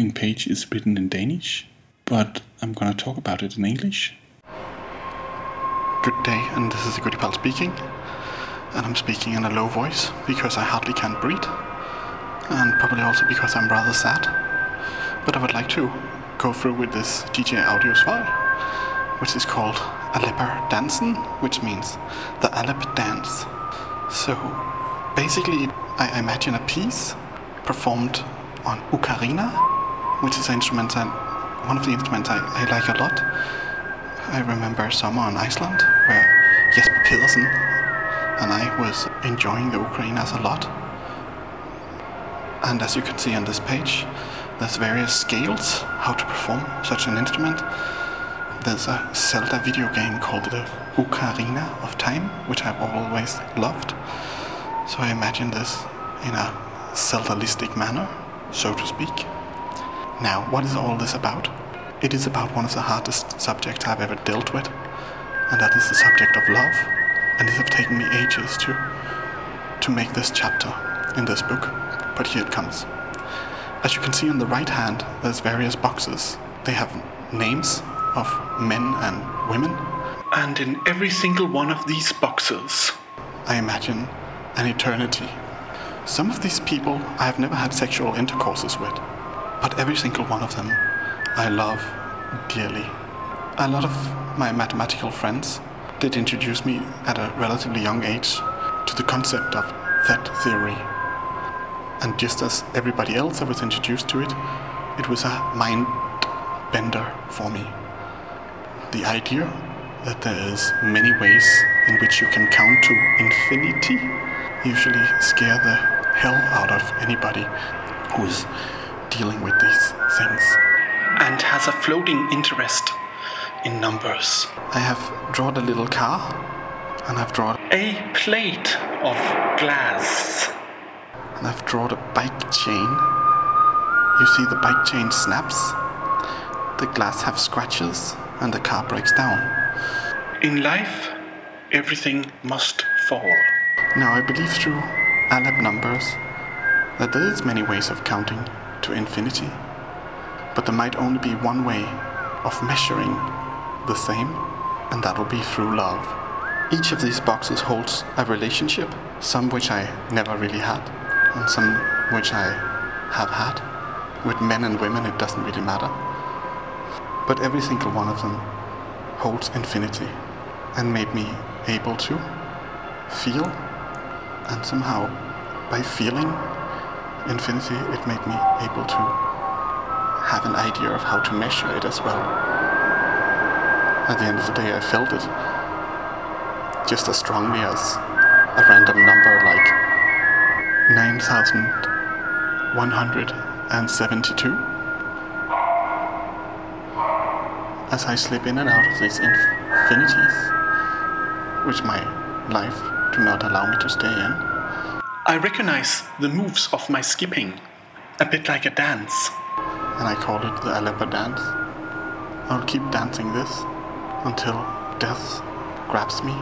following page is written in Danish, but I'm gonna talk about it in English. Good day, and this is the speaking. And I'm speaking in a low voice because I hardly can breathe, and probably also because I'm rather sad. But I would like to go through with this DJ audio file, which is called Alepper Dansen, which means the Aleph dance. So basically, I imagine a piece performed on ocarina, which is an instrument that, one of the instruments I, I like a lot. I remember summer in Iceland where Jesper Pedersen and I was enjoying the ocarinas a lot. And as you can see on this page, there's various scales how to perform such an instrument. There's a Zelda video game called the Ocarina of Time, which I've always loved. So I imagine this in a Zelda-listic manner, so to speak. Now, what is all this about? It is about one of the hardest subjects I've ever dealt with, and that is the subject of love. And it has taken me ages to to make this chapter in this book, but here it comes. As you can see on the right hand, there's various boxes. They have names of men and women, and in every single one of these boxes, I imagine an eternity. Some of these people I have never had sexual intercourses with, but every single one of them I love dearly. A lot of my mathematical friends did introduce me at a relatively young age to the concept of that theory. And just as everybody else I was introduced to it, it was a mind bender for me. The idea that there is many ways in which you can count to infinity usually scare the hell out of anybody who is dealing with these things and has a floating interest in numbers. I have drawn a little car and I've drawn a plate of glass and I've drawn a bike chain. You see the bike chain snaps, the glass have scratches and the car breaks down. In life, everything must fall. Now I believe through Aleph numbers that there is many ways of counting to infinity, but there might only be one way of measuring the same, and that will be through love. Each of these boxes holds a relationship, some which I never really had, and some which I have had. With men and women, it doesn't really matter. But every single one of them holds infinity and made me able to feel, and somehow, by feeling infinity, it made me able to have an idea of how to measure it as well. At the end of the day, I felt it just as strongly as a random number like 9172. As I slip in and out of these infinities, which my life do not allow me to stay in, I recognize the moves of my skipping, a bit like a dance. And I call it the Aleppo dance. I'll keep dancing this until death grabs me.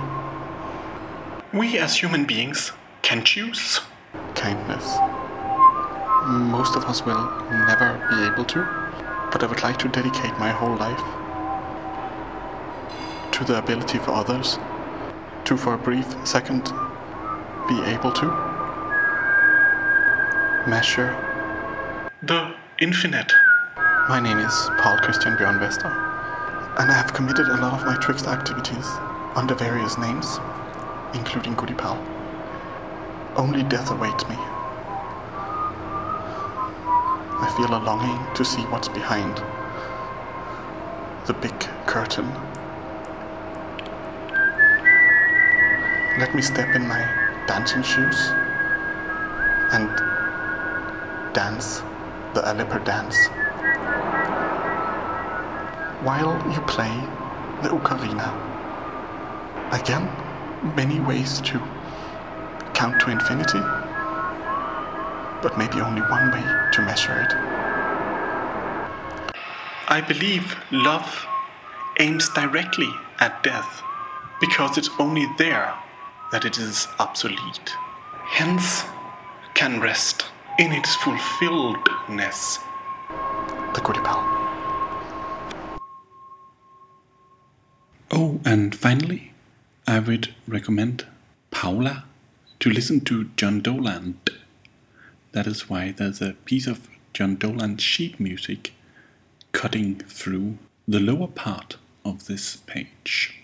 We as human beings can choose kindness. Most of us will never be able to, but I would like to dedicate my whole life to the ability for others to, for a brief second, be able to measure the infinite. My name is Parl Kristian Bjørn Vester, and I have committed a lot of my trickster activities under various names, including Goodiepal. Only death awaits me. I feel a longing to see what's behind the big curtain. Let me step in my dancing shoes and dance the Alipper dance. While you play the ocarina. Again, many ways to count to infinity, but maybe only one way to measure it. I believe love aims directly at death because it's only there that it is obsolete. Hence, can rest in its fulfilledness. the Goodiepal. Oh, and finally, I would recommend Paula to listen to John Dowland. That is why there's a piece of John Dowland sheet music cutting through the lower part of this page.